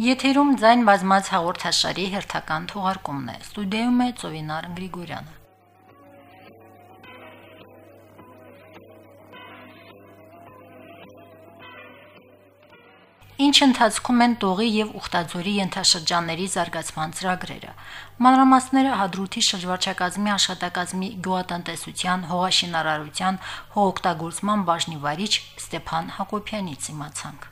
Եթերում ձայն բազմաց հաղորդաշարի հերթական թողարկումն է։ Ստուդիայում է Ծովինար Գրիգորյանը։ ինչ ընթացքում են Տողի եւ Ուխտաձորի ենթաշրջանների զարգացման ծրագրերը։ Մանրամասները Հադրութի շրջվարչակազմի աշխատակազմի գյուղատնտեսության, հողաշինարարության, հողօգտագործման բաժնի վարիչ Ստեփան Հակոբյանից իմացանք։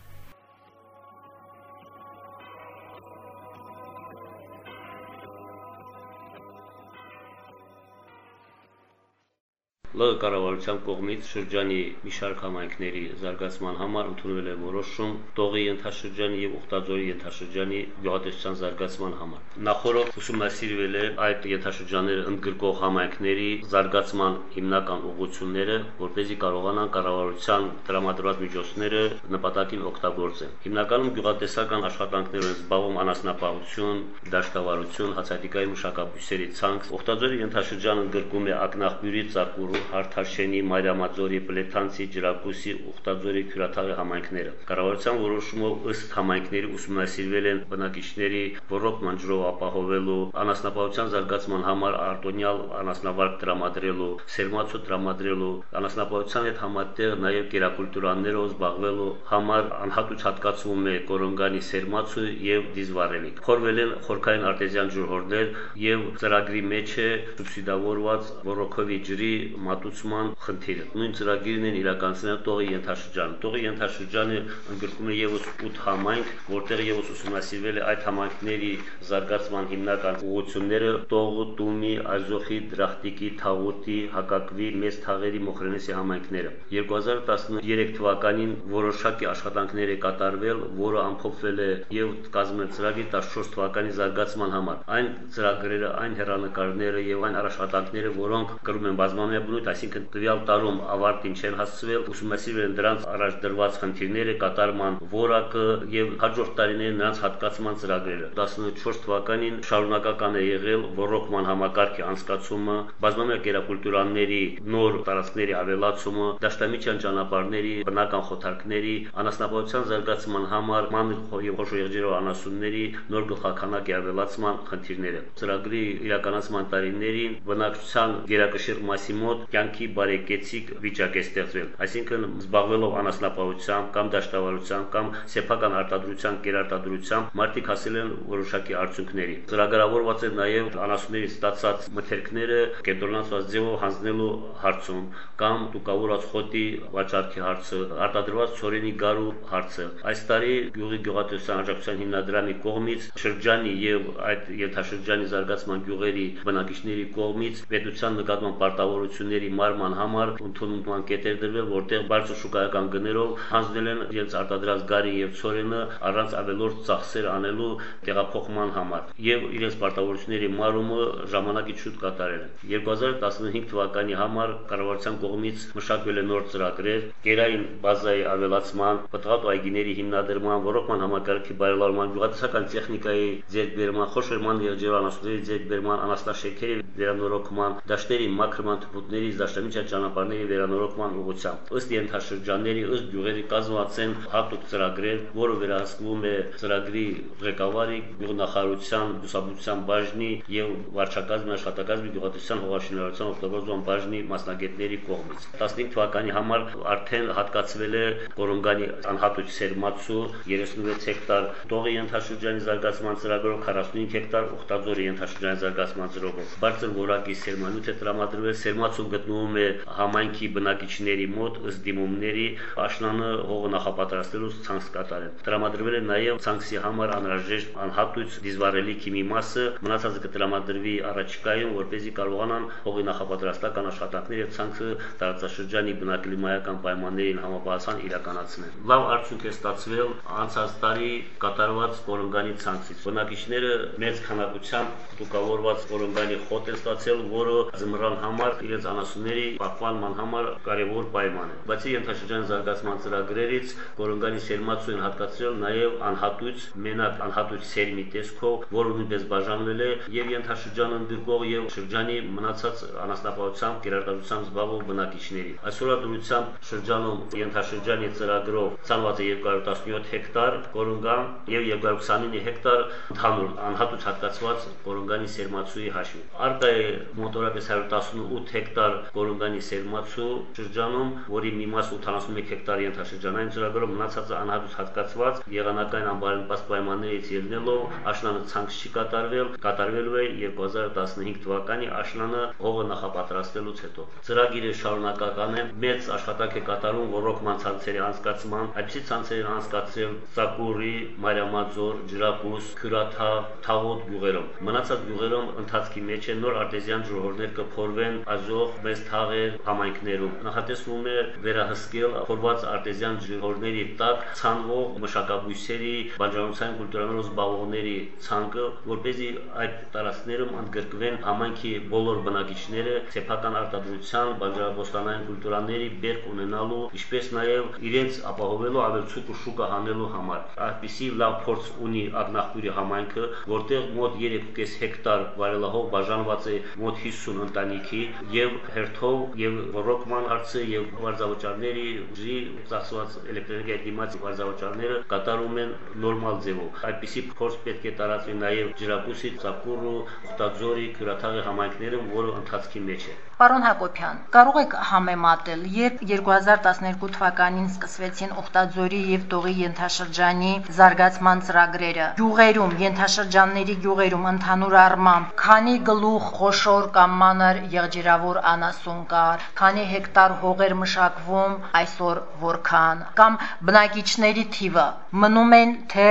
ԼՂ կառավարության կողմից շրջանի մի շարք համայնքների զարգացման համար ընդունվել է որոշում Տողի ենթաշրջանի եւ Ուխտաձորի ենթաշրջանի գյուղատնտեսության զարգացման համար։ Նախորդ ուսումնասիրվել է այդ ենթաշրջանները ընդգրկող համայնքների զարգացման հիմնական ուղղությունները, որ เป զի կարողանան կառավարության տրամադրված միջոցները նպատակին օգտագործեն։ Հիմնականում գյուղատնտեսական աշխատանքներով զբաղվում անասնապահություն, դաշտավարություն, հացահատիկայի մշակաբույսերի ցանց։ Ուխտաձորի ենթաշրջանը ընդգրկում է ակնաղբյուրի, ծակուրու, Հարթաշենի, Մարիամաձորի, Պլեթանցի, Ջրակուսի, Ուխտաձորի, Քյուրաթաղի համայնքները։ Կառավարության որոշումով ըստ համայնքների ուսումնասիրվել են բնակիչների ռոռոկման ջրով ապահովելու, անասնապահության զարգացման համար արտոնյալ անասնավարկ տրամադրելու, սերմացու տրամադրելու, անասնապահության հետ համատեղ նաև կերակուլտուրաներով զբաղվելու համար անհատուց հատկացվում է կորոնգանի սերմացու եւ դիզվարելիք։ Խորվել են խորքային արտեզյան ջրհորներ եւ ծրագրի մեջ է սուբսիդավորված ռոռոկովի ջրի մատուցման խնդիրը։ Նույն ծրագիրն են իրականացնել Տողի ենթաշրջանը։ Տողի ենթաշրջանը ընդգրկում է եւս 8 համայնք, որտեղ եւս ուսումնասիրվել է այդ համայնքների զարգացման հիմնական ուղղությունները՝ Տողը, Տումի, Ազոխի, Դրախտիկի, Թաղուտի, Հակակվի, Մեծ Թաղերի, Մոխրենեսի համայնքները։ 2013 թվականին որոշակի աշխատանքներ է կատարվել, որը ամփոփվել է եւ կազմել ծրագիր 14 թվականի զարգացման համար։ Այն ծրագրերը, այն հերանեկարները եւ այն աշխատանքները, որոնք կրում են բազմամյա բնույթ, այսինքն տվյալ տարում ավարտին չեն հասցվել, ուսումնասիրվել են դրանց առաջ դրված խնդիրները, կատարման որակը եւ հաջորդ տարիներին նրանց հատկացման ծրագրերը։ 14 թվականին շարունակական է եղել ռոռոկման համակարգի անցկացումը, բազմամյա կերակուլտուրաների նոր տարածքների ավելացումը, դաշտամիջյան ճանապարհների, բնական խոթարքների, անասնապահության զարգացման համար մանր եւ խոշոր եղջերով անասունների նոր գլխականակի ավելացման խնդիրները։ Ծրագրի իրականացման տարիներին բնակչության գերակշիռ մասի մոտ կյանքի բարեկեցիկ վիճակ է ստեղծվել, այսինքն զբաղվելով անասնապահությամբ կամ դաշտավարությամբ կամ սեփական արտադրության կերարտադրությամբ մարդիկ հասել են որոշակի արդյունքների։ Ծրագրավորված է նաև անասունների ստացած մթերքները կենտրոնացված ձևով հանձնելու հարցում կամ տուկավորած խոտի վաճառքի հարցը, արտադրված ծորենի գարու հարցը։ Այս տարի գյուղի գյուղատնտեսության աջակցության հիմնադրամի կողմից շրջանի եւ այդ ենթաշրջանի զարգացման գյուղերի բնակիչների կողմից պետության նկատմամբ պարտավորություն ընկերությունների մարման համար ընդունման կետեր դրվել, որտեղ բարձր շուկայական գներով հանձնել են իրենց արտադրած գարի եւ ծորենը առանց ավելորդ ծախսեր անելու տեղափոխման համար եւ իրենց պարտավորությունների մարումը ժամանակի շուտ կատարել են։ 2015 թվականի համար կառավարության կողմից մշակվել է նոր ծրագրեր, կերային բազայի ավելացման, պտղատու այգիների հիմնադրման, ռոռոկման համակարգի բարելավման, գյուղատնտեսական տեխնիկայի ձեռքբերման, խոշորման երջերանոցների ձեռքբերման, անասնաշերքերի վերանորոգման, դաշտերի մաքրման թփուտների գյուղերից դաշտամիջյան ճանապարհների վերանորոգման ուղղությամբ։ Ըստ ենթաշրջանների, ըստ գյուղերի կազմված են հատուկ ծրագրեր, որը վերահսկվում է ծրագրի ղեկավարի, գյուղնախարարության, բուսաբուծության բաժնի եւ վարչակազմի աշխատակազմի գյուղատնտեսության հողաշինարարության օգտագործման բաժնի մասնագետների կողմից։ 15 թվականի համար արդեն հատկացվել է Կորոնգանի անհատույց սերմացու 36 հեկտար, Տողի ենթաշրջանի զարգացման ծրագրով 45 հեկտար, Ուխտաձորի ենթաշրջանի զարգացման ծրագրով։ Բարձր որակի սերմանյութ է տրամադրվել սերմացու գտնվում է համայնքի բնակիչների մոտ ըստ դիմումների աշնանը հողը նախապատրաստելու ցանց կատարել։ Տրամադրվել է նաև ցանցի համար անհրաժեշտ անհատույց դիզվարելիքի մի մասը, մնացածը կտրամադրվի առաջիկայում, որպեսզի կարողանան հողի նախապատրաստական աշխատանքները ցանցը տարածաշրջանի բնակլիմայական պայմաններին համապատասխան իրականացնել։ Լավ արդյունք է ստացվել անցած տարի կատարված կորոնգանի ցանցից։ Բնակիչները մեծ քանակությամբ տուկավորված կորոնգանի խոտ են ստացել, որը զմռան համար իրենց անասունների պահպանման համար կարևոր պայման է։ Բացի ենթաշրջանի զարգացման ծրագրերից Գորոնգանի սերմացույն հատկացրել նաև անհատույց, մենակ անհատույց սերմի տեսքով, որը նույնպես բաժանվել է եւ ենթաշրջանը ընդգրկող եւ շրջանի մնացած անասնապահությամբ, գերարտադրությամբ զբաղվող բնակիչների։ Այսօրադրությամբ շրջանում ենթաշրջանի ծրագրով ցանված է 217 հեկտար Գորոնգան եւ 229 հեկտար ընդհանուր անհատույց հատկացված Գորոնգանի սերմացուի հաշվին։ Արկա է մոտորապես 118 հեկտար Գորոնգանի սերմացու շրջանում, որի մի մաս 81 հեկտար ենթաշրջանային ծրագրով մնացածը անհատույց հատկացված եղանակային անբարենպաստ պայմաններից ելնելով աշնանը ցանց չի կատարվել, կատարվելու է 2015 թվականի աշնանը հողը նախապատրաստելուց հետո։ Ծրագիրը շարունակական է, մեծ աշխատանք է կատարում ռոռոկման ցանցերի անցկացման, այդպիսի ցանցերի անցկացրել Ծակուրի, Մարիամաձոր, Ջրակուս, Քյուրաթաղ, Թաղոտ գյուղերում։ Մնացած գյուղերում ընթացքի մեջ է նոր արտեզյան ժողովներ կփորվեն Ազոխ, Մեծ Թաղեր համայնքներում։ Նախատեսվում է վերահսկել փորված արտեզյան ժողովների տակ ցանվող մշակաբույսերի, բաժանոցային կուլտուրաներով զբաղվողների ցանկը, որ เป զի այդ տարածքներում ընդգրկվեն համայնքի բոլոր բնակիչները սեփական արտադրության, բաժանաբոստանային կուլտուրաների բերք ունենալու, ինչպես նաև իրենց ապահովելու ավելցուկ ու շուկա հանելու համար։ Այդպիսի լավ փորձ ունի Ագնախբյուրի համայնքը, որտեղ մոտ 3.5 հեկտար վարելահող բաժանված է մոտ 50 ընտանիքի եւ հերթով եւ ռոկման հարցը եւ վարձավճարների ուժի ծախսված էլեկտրոէներգիայի դիմաց վարձավճարները կատարում են նորմալ ձևով։ Այդպիսի փորձ պետք է տարածվի նաեւ Ջրակուսի, Ծակուրու, Խտաձորի, Քյուրաթաղի համայնքներում, որը ընթացքի մեջ է։ Պարոն Հակոբյան, կարող եք համեմատել, երբ 2012 թվականին սկսվեցին Օխտաձորի եւ Տողի ենթաշրջանի զարգացման ծրագրերը, գյուղերում, ենթաշրջանների գյուղերում ընդհանուր առմամբ քանի գլուխ խոշոր կամ մանր եղջերավոր անասուն կար, քանի հեկտար հողեր մշակվում, այսօր որքան, կամ բնակիչների թիվը մնում են թե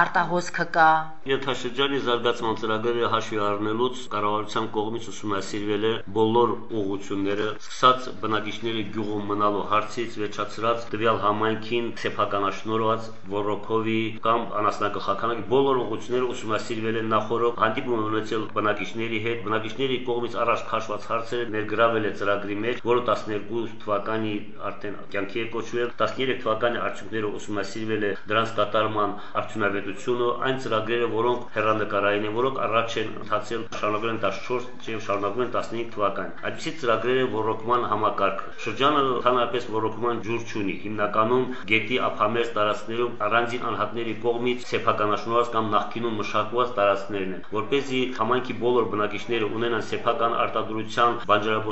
արտահոսքը կա։ Ենթաշրջանի զարգացման ծրագրերը հաշվի առնելուց կառավարության կողմից ուսումնասիրվել է բոլոր ուղղությունները, սկսած բնակիչների գյուղում մնալու հարցից վերջացրած տվյալ համայնքին սեփականաշնորհված Վորոկովի կամ անասնագլխականակի բոլոր ուղղությունները ուսումնասիրվել են նախորդ հանդիպում ունեցել բնակիչների հետ, բնակիչների կողմից առաջ քաշված հարցերը ներգրավել է ծրագրի մեջ, որը 12 թվականի արդեն կյանքի է կոչվել, 13 թվականի արդյունքները ուսումնասիրվել է դրանց կատարման արդյունավետությունը, այն ծրագրերը, որոնք հերանեկարային են, որոնք առաջ են ընթացել շարունակել են 14 եւ շարունակում են 15 թվական։ Այդպիսի ծրագրերը ռոռոկման համակարգ։ Շրջանը ընդհանրապես ռոռոկման ջուր չունի։ Հիմնականում գետի ափամերձ տարածքներում առանձին անհատների կողմից սեփականաշնորհած կամ նախկինում մշակված տարածքներն են, որպեսզի համայնքի բոլոր բնակիչները ունենան սեփական արտադրության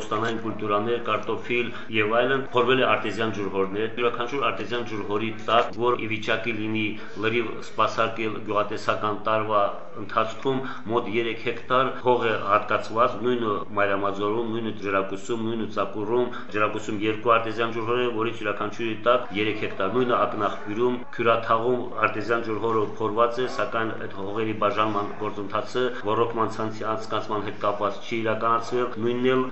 բանջարաբոստանային կուլտուրաներ, կարտոֆիլ եւ այլն, փորվել է արտեզյան ջուրհորներ։ Յուրաքանչյուր արտեզյան ջուրհորի տակ, որ ի վիճակի լինի լրիվ սպասարկել գյուղատեսական տարվա ընթացքում մոտ 3 հեկտար հող է հատկացված նույնը Մարիամաձորում, նույնը Ջրակուսում, նույնը Ծակուրում, Ջրակուսում երկու արտեզյան ջուրհորը, որից յուրաքանչյուրի տակ 3 հեկտար, նույնը Ակնախբյուրում, Քյուրաթաղում արտեզյան ջուրհորը փորված է, սակայն այդ հողերի բաժանման գործընթացը ռոռոկման ցանցի անցկացման հետ կապված չի իրականացվել, նույնն էլ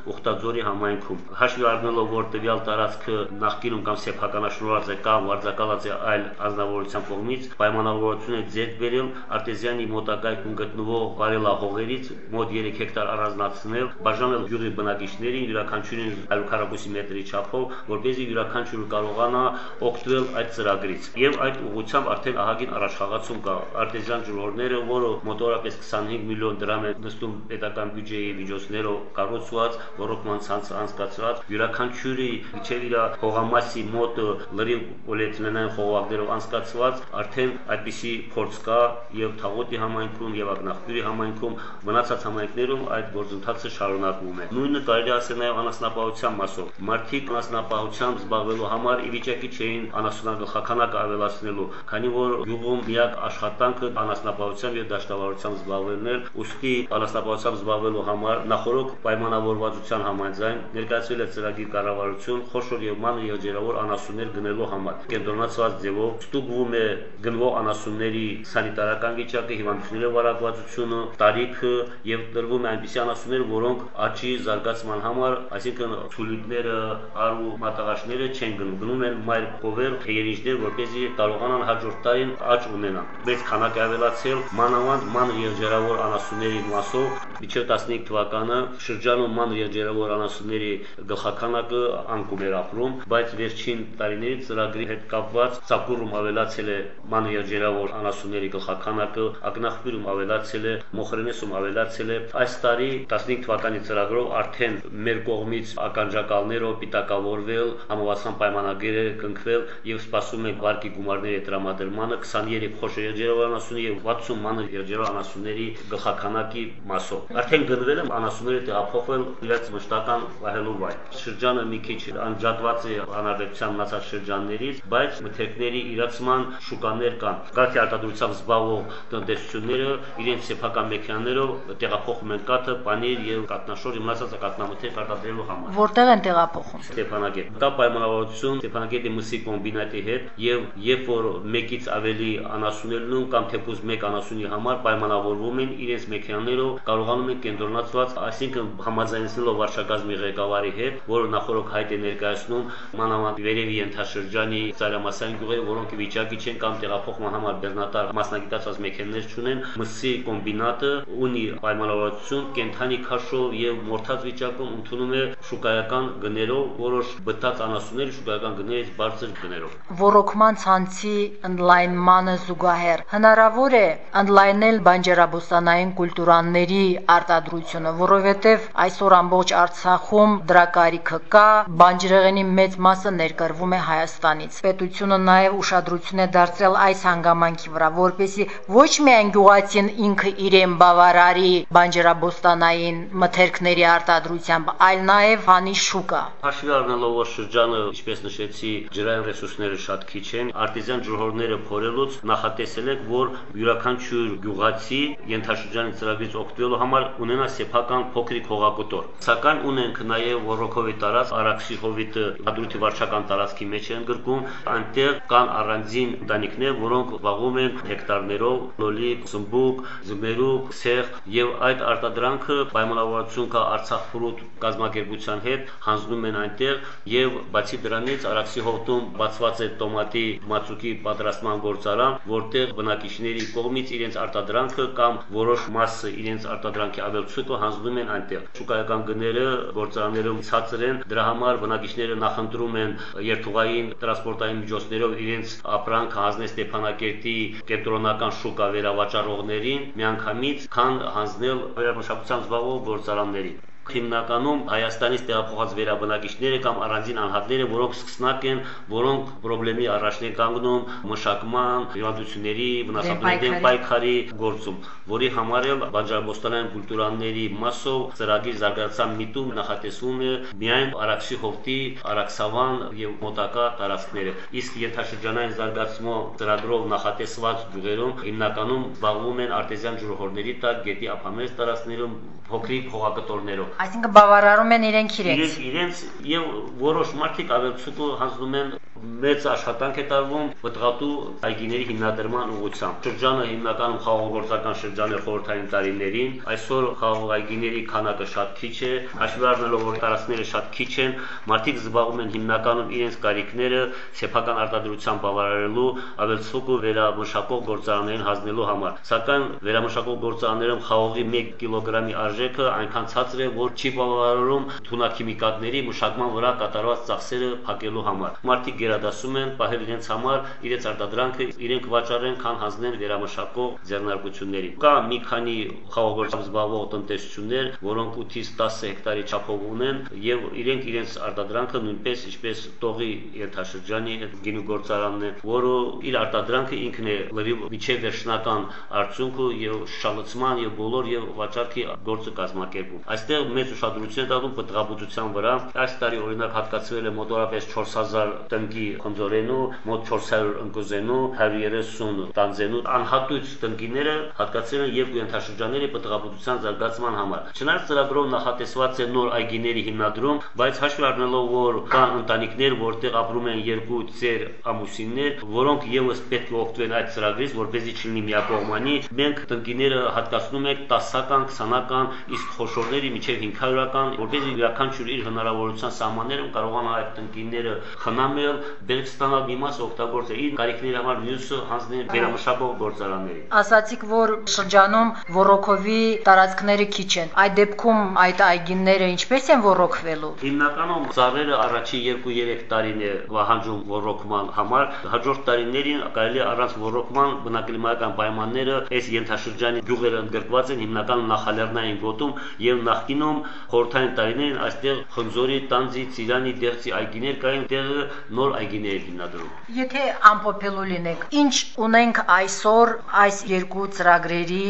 Ուխտաձորի համայնքում։ Հաշվի առնելով, որ տվյալ տարածքը նախկինում կամ սեփականաշնորհած է կամ վարձակալած է այլ ազնվորության կողմից, պայմանավորություն է ձեռք բերել արտեզյանի մոտակայքում գտնվող բարելահողերից մոտ 3 հեկտար առանձնացնել, բաժանել յուղի բնակիչներին յուրաքանչյուրին 140 մետրի չափով, որպեսզի յուրաքանչյուրը կարողանա օգտվել այդ ծրագրից։ Եվ այդ ուղղությամբ արդեն ահագին առաջխաղացում կա արտեզյան ջրհորները, որը մոտորապես 25 միլիոն դրամ է նստում պետական բյուջեի միջոցներով կառուցված, ռոռոկման ցանց անցկացրած, յուրաքանչյուրի իջև իր հողամասի մոտ լրիվ պոլիէթիլենային խողովակներով անցկացված, արդեն այդպիսի փորձ կա եւ Թաղոտի համայնքում եւ Ակնախբյուրի համայնքում մնացած համայնքներում այդ գործընթացը շարունակվում է։ Նույնը կարելի ասել նաեւ անասնապահության մասով։ Մարդիկ անասնապահությամբ զբաղվելու համար ի վիճակի չէին անասնագլխականակը ավելացնելու, քանի որ յուղում միակ աշխատանքը անասնապահությամբ եւ դաշտավարությամբ զբաղվելն էր, ուստի անասնապահությամբ զբաղվելու համար նախորոք պայմանավորվածության համաձայն ներկայացվել է ծրագիր կառավարություն խոշոր եւ մանր եւ ջերավոր անասուններ գնելու համար։ Կենտրոնացված ձևով ստուգվում է գնվող անասունների սանիտարական վիճակը, հիվանդությունների վարակվածությունը, տարիքը եւ տրվում է այնպիսի անասուններ, որոնք աճի զարգացման համար, այսինքն ցուլիկները, արու մատաղաշները չեն գնում, գնում են մայր փողեր, թեյերիչներ, որպեսզի կարողանան հաջորդ տարին աճ ունենան։ Մեծ քանակ ավելացել մանավանդ մանր եւ ջերավոր անասունների մասով, միջև 15 թվականը շրջանում մանր եւ ջերավոր անասունների գլխականակը անկում էր ապրում, բայց վերջին տարիների ծրագրի հետ կապված Սապուրում ավելացել է ման երջերավոր անասունների գլխականակը, ակնախբյուրում ավելացել է, Մոխրենեսում ավելացել է։ Այս տարի 15 թվականի ծրագրով արդեն մեր կողմից ականջակալներով պիտակավորվել, համավասան պայմանագիր է կնքվել եւ սպասում ենք վարկի գումարների տրամադրմանը 23 խոշոր երջերավոր անասունի եւ 60 մանր երջերավոր անասունների գլխականակի մասով։ Արդեն գնվել է անասունները տեղափոխվել իրաց մշտական վահելու վայր։ Շրջանը մի քիչ անջատված է հանրապետության մնացած շրջաններից, բայց մթերքների իրացման շուկաներ կան։ Գարքի արտադրությամբ զբաղվող տնտեսությունները իրենց սեփական մեքենաներով տեղափոխում են կաթը, պանիր եւ կատնաշոր մնացած կատնամթերք արտադրելու համար։ Որտեղ են տեղափոխում։ Ստեփանագետ։ Կա պայմանավորություն Ստեփանագետի մսի կոմբինատի հետ եւ երբ որ մեկից ավելի անասուններ լինում կամ թեպուզ մեկ անասունի համար պայմանավորվում են իրենց մեքենաներով կարողանում են կենտրոնացված, այսինքն համաձայնեցնելով վարչակազմի ղեկավարի հետ, որը նախորդ հայտ է ներկայացնում մանավանդ վերևի ենթաշրջանի ծայրամասային գյուղերը, որոնք վիճակի չեն կամ տեղափոխման համար բեռնատար մասնագիտացված մեքենաներ չունեն, մսի կոմբինատը ունի պայմանավորություն կենթանի քաշով եւ մորթած վիճակում ընդունում է շուկայական գներով որոշ բթած անասունների շուկայական գներից բարձր գներով։ Ռոռոկման ցանցի ընդլայնմանը զուգահեռ հնարավոր է ընդլայնել բանջարաբոստանային կուլտուրաների արտադրությունը, որովհետև այսօր ամբողջ Արցախում դրա կարիքը կա, բանջարեղենի մեծ մասը ներկրվում է Հայաստանից։ Պետությունը նաև ուշադրություն է դարձրել այս հանգամանքի վրա, որպեսզի ոչ միայն գյուղացին ինքը իրեն բավարարի բանջարաբոստանային մթերքների արտադրությամբ, այլ նաև հանի շուկա։ Հաշվի առնելով որ շրջանը, ինչպես նշեցի, ջրային ռեսուրսները շատ քիչ են, արտեզյան ջրհորները փորելուց նախատեսել ենք, որ յուրաքանչյուր գյուղացի ենթաշրջանի ծրագրից օգտվելու համար ունենա սեփական փոքրիկ հողակտոր։ Սակայն ունենք նաև Ռոռոկովի տարած Արաքսի հովիտը Ադրուտի վարչական տարածքի մեջ են գրկում, այնտեղ կան առանձին ընտանիքներ, որոնք զբաղվում են հեկտարներով լոլիկ, զմբուկ, զմերուկ, սեղ եւ այդ արտադրանքը պայմանավորություն կա Արցախ ֆրուտ կազմակերպության հետ հանձնում են այնտեղ եւ բացի դրանից Արաքսի հովտում բացված է տոմատի մածուկի պատրաստման գործարան, որտեղ բնակիչների կողմից իրենց արտադրանքը կամ որոշ մասը իրենց արտադրանքի ավելցուկը հանձնում են այնտեղ։ Շուկայական գները գործարաններում ցածր են, դրա համար բնակիչները նախընտրում են երթուղային տրանսպորտային միջոցներով իրենց ապրանքը հանձնել Ստեփանակերտի կենտրոնական շուկա վերավաճառողներին միանգամից, քան հանձնել վերամշակության զբաղվող գործարաններին հիմնականում Հայաստանից տեղափոխած վերաբնակիչները կամ առանձին անհատները, որոնք սկսնակ են, որոնք խնդրեմի առաջն են կանգնում մշակման, հիվանդությունների, վնասատուների դեմ պայքարի գործում, որի համար էլ բանջարաբոստանային կուլտուրաների մասով ծրագիր զարգացան միտում նախատեսվում է միայն Արաքսի հովտի, Արաքսավան եւ մոտակա տարածքները։ Իսկ ենթաշրջանային զարգացման ծրագրով նախատեսված գյուղերում հիմնականում զբաղվում են արտեզյան ջրհորների տակ գետի ափամերձ տարածքներում փոքրիկ հողակտորներով Այսինքն բավարարում են իրենք իրենց։ Իրենց եւ որոշ մարդիկ ավելցուկը հանձնում են մեծ աշխատանք է տարվում պտղատու այգիների հիմնադրման ուղղությամբ։ Շրջանը հիմնականում խաղողգործական շրջան է խորհրդային տարիներին, այսօր խաղող այգիների քանակը շատ քիչ է, հաշվի առնելով որ տարածքները շատ քիչ են, մարդիկ զբաղվում են հիմնականում իրենց կարիքները սեփական արտադրությամբ բավարարելու ավելցուկը վերամշակող գործարաններին հանձնելու համար։ Սակայն վերամշակող գործարաններում խաղողի 1 կիլոգրամի արժեքը այնքան ցածր է, որ չի բավարարում թունաքիմիկատների մշակման վրա կատարված ծախսերը փակելու համար։ Մարդիկ գերադասում են պահել իրենց համար իրենց արտադրանքը իրենք վաճառեն, քան հանձնեն վերամշակող ձեռնարկություններին։ Կա մի քանի խաղողորձով զբաղվող տնտեսություններ, որոնք 8-ից 10 հեկտարի չափով ունեն եւ իրենք իրենց արտադրանքը նույնպես ինչպես տողի երթաշրջանի գինու գործարանն է, որը իր արտադրանքը ինքն է լրիվ միջև վերջնական արդյունքը եւ շալացման եւ բոլոր եւ վաճառքի գործը կազմակերպում։ Այստեղ մեծ ուշադրություն տալու պտղաբուծության վրա այս տարի օրինակ հատկացվել է մոտորապես 4000 տնկի խնձորենու, մոտ 400 ընկուզենու, 130 տանձենու անհատույց տնկիները հատկացել են եւ ենթաշրջանների պտղաբուծության զարգացման համար։ Չնայած ծրագրով նախատեսված է նոր այգիների հիմնադրում, բայց հաշվի առնելով, որ կան ընտանիքներ, որտեղ ապրում են երկու ծեր ամուսիններ, որոնք եւս պետք է օգտվեն այդ ծրագրից, որպեսզի չլինի միակողմանի, մենք տնկիները հատկացնում ենք 10-ական, 20-ական, իսկ խոշորների միջև 500-ական, որպեսզի յուրաքանչյուր իր հնարավորության սահմաններում կարողանա այդ տնկիները խնամել բերք ստանալ մի մասը օգտագործել իր կարիքների համար, մյուսը հանձնել վերամշակող գործարաններին։ Ասացիք, որ շրջանում ռոռոկովի տարածքները քիչ են։ Այդ դեպքում այդ այգիները ինչպես են ռոռոկվելու։ Հիմնականում ծառերը առաջի 2-3 տարին է վահանջում ռոռոկման համար, հաջորդ տարիներին կարելի առանց ռոռոկման բնակլիմայական պայմանները այս ենթաշրջանի գյուղերը ընդգրկված են հիմնական նախալեռնային գոտում եւ նախկինում խորթային տարիներին այստեղ խնձորի, տանձի, ծիրանի, դեղցի այգիներ կային, տեղը նոր այգիներ հիմնադրում։ Եթե ամփոփելու լինենք, ինչ ունենք այսօր այս երկու ծրագրերի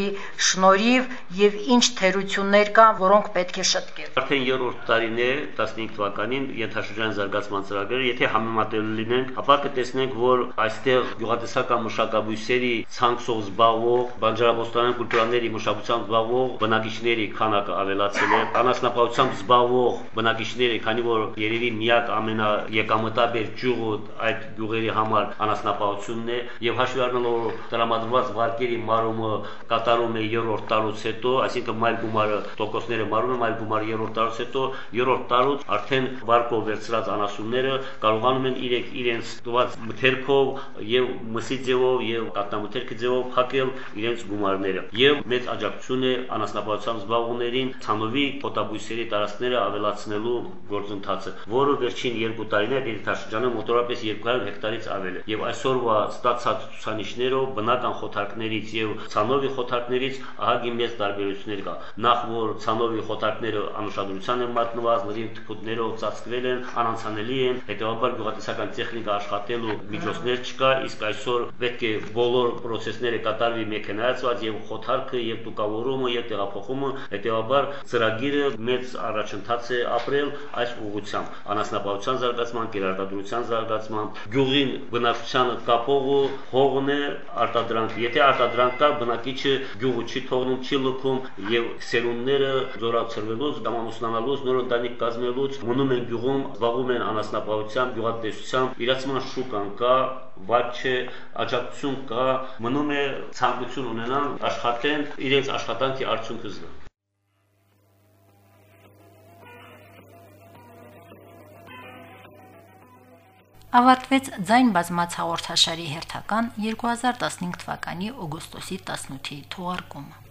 շնորհիվ եւ ինչ թերություններ կան, որոնք պետք է շտկել։ Արդեն երրորդ տարին է 15 թվականին ենթաշրջան զարգացման ծրագրերը, եթե համեմատելու լինենք, ապա կտեսնենք, որ այստեղ գյուղատնտեսական մշակաբույսերի ցանցով զբաղվող, բանջարաբոստանային կուլտուրաների մշակությամբ զբաղվող բնակիչների քանակը ավելացել է, անասնապահությամբ զբաղվող բնակիչների, քանի որ երևի միակ ամենաեկամտաբեր ճյուղը այդ գյուղերի համար անասնապահությունն է եւ հաշվի առնելով տրամադրված վարկերի մարումը կատարում է երրորդ տարուց հետո, այսինքն մայր գումարը տոկոսները մարում է մայր գումարը երրորդ տարուց հետո, երրորդ տարուց արդեն վարկով վերցրած անասունները կարողանում են իրենք իրենց տված մթերքով եւ մսի ձևով եւ կատնամթերքի ձևով փակել իրենց գումարները եւ մեծ աջակցություն է անասնապահությամբ զբաղվողներին ցանովի փոտաբույսերի տարածքները ավելացնելու գործընթացը, որը վերջին 2 տարիներ դերթաշրջանը մոտորապես 200 հեկտարից ավել է։ Եվ այսօրվա ստացած ցուցանիշներով բնական խոթարքներից եւ ցանովի խոթարքներից ահագին մեծ տարբերություններ կա։ Նախ որ ցանովի խոթարքները անուշադրության են մատնված, լրիվ թփուտներով ծածկվել են, անանցանելի են, հետեւաբար գյուղատնտեսական տեխնիկա աշխատելու միջոցներ չկա, իսկ այսօր պետք է բոլոր process-ները կատարվի մեքենայացված եւ խոթարքը եւ տուկավորումը եւ տեղափոխումը, հետեւաբար ծրագիրը մեծ առաջընթաց է ապրել այս ուղղությամբ անասնապահության զարգացման, կերարտադրության զարգացման, գյուղին բնակչությանը կապողը հողն է արտադրանք։ Եթե արտադրանք կա, բնակիչը գյուղը չի թողնում, չի լքում եւ սերունդները զորացրվելուց, դամամուսնանալուց, նոր ընտանիք կազմելուց մնում են գյուղում, զբաղվում են անասնապահությամբ, գյուղատնտեսությամբ, իրացման շուկան կա, վատ չէ, աջակցություն կա, մնում է ցանկություն ունենան աշխատեն, իրենց աշխատանքի արդյունքը զգան։ ավարտվեց ձայն բազմաց հաղորդաշարի հերթական 2015 թվականի օգոստոսի 18-ի թողարկումը